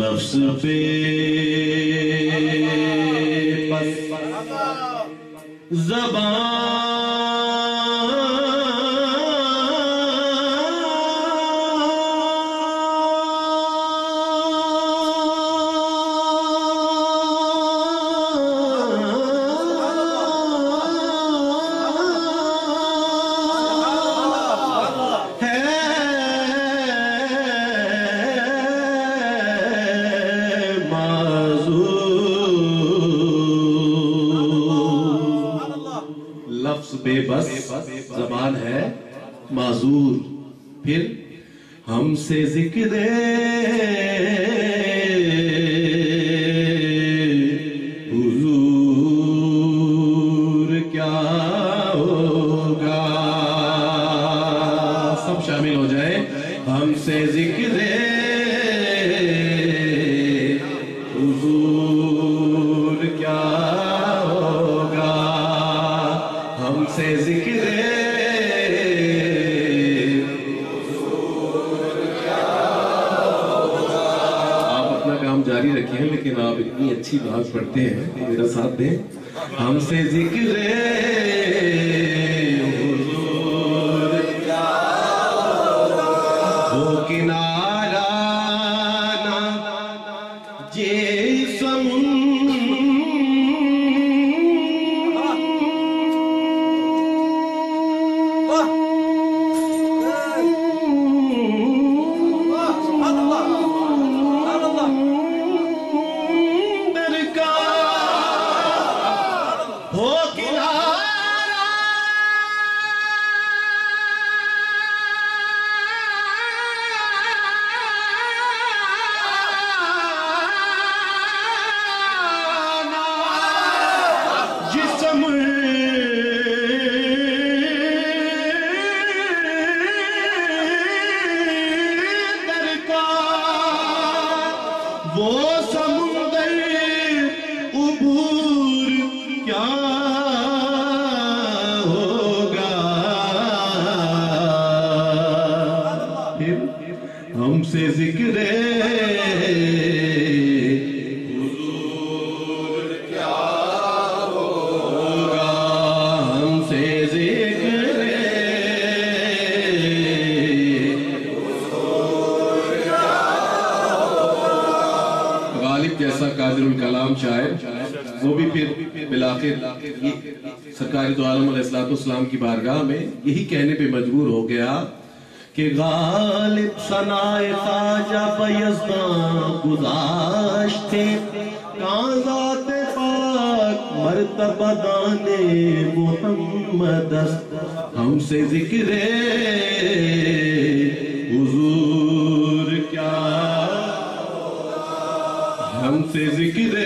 لفظ پہ بس زبان بے بس زبان ہے معذور۔ پھر ہم سے ذکر حضور کیا آپ اپنا کام جاری لیکن آپ اتنی اچھی بات پڑھتے ہیں کہ میرا ساتھ دیں۔ ہم سے ذکر Awesome. وہ بھی پھر بلاخر یہ سرکاری دو عالم علیہ السلام کی بارگاہ میں یہی کہنے پہ مجبور ہو گیا کہ غالب سنائے خواجہ بیزدان گزاشتے کان ذات پاک مرتبہ دانے محمد است۔ ہم سے ذکر حضور کیا؟ ہم سے ذکر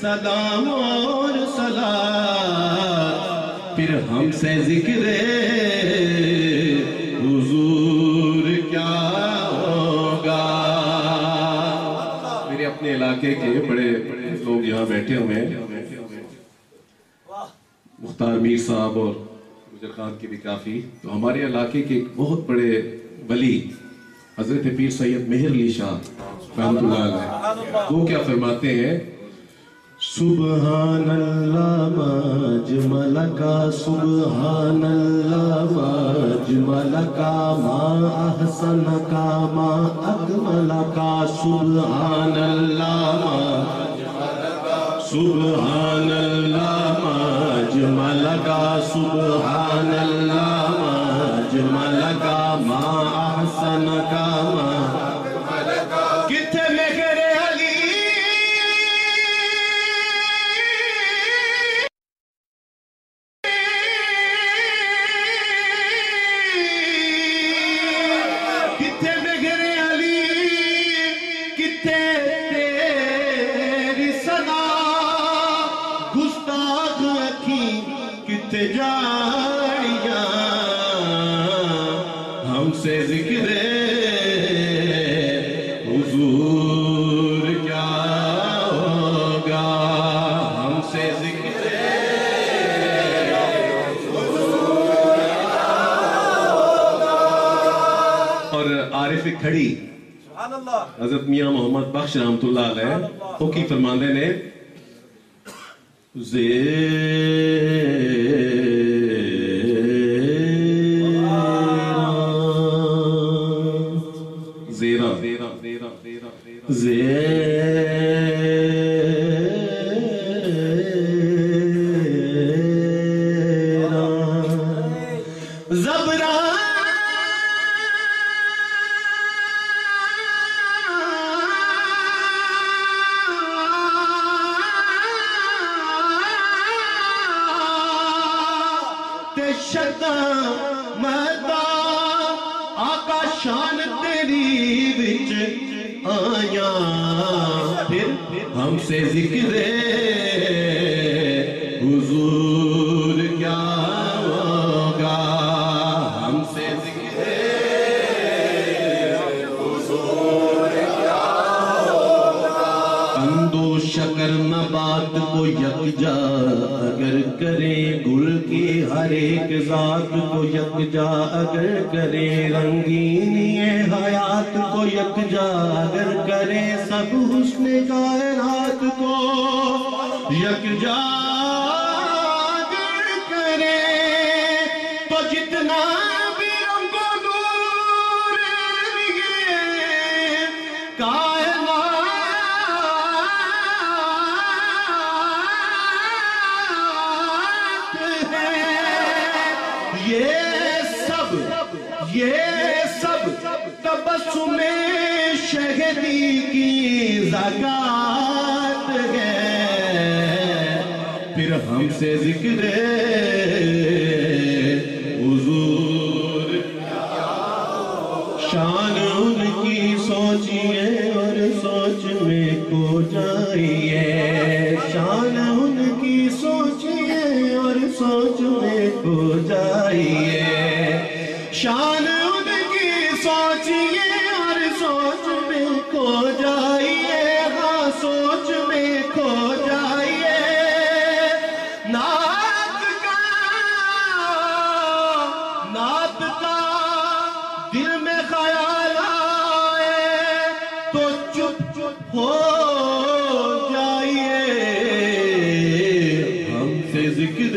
سلام اور سلام پھر ہم سے ذکر میرے اپنے علاقے کے بڑے لوگ یہاں بیٹھے ہوئے ہیں۔ مختار میر صاحب اور مجر خان کی بھی کافی۔ تو ہمارے علاقے کے ایک بہت بڑے ولی، حضرت پیر سید مہر علی شاہ رحمت اللہ علیہ، وہ کیا فرماتے ہیں؟ سبحان اللہ مجمل کا سبحان اللہ مجمل کا ما احسن کا ما اکمل کا سبحان اللہ سبحان اللہ مجمل کا سبحان اللہ سے ذکر حضور کیا ہوگا؟ ہم سے ذکر اور عارف کھڑی۔ حضرت میاں محمد بخش رحمت اللہ علیہ کی فرماندے نے زیرہ زیرہ زیرہ زیرہ زیرہ ہم سے ذکر حضور کیا ہوگا؟ ہم سے ذکر اندو شکر نبات کو یکجا اگر کرے گل کی، ہر ایک ذات کو یکجا اگر کرے رنگینی حیات کو یکجا اگر کرے، سب حسن کائنات یکجا اگر کرے، تو جتنا بھی رنگ و نور یہ کائنات ہے۔ یہ سب یہ سب تبسم شہدی کی زکات ہے۔ ہم سے ذکر حضور شان ان کی سوچیے ہو جائیے ہم سے ذکر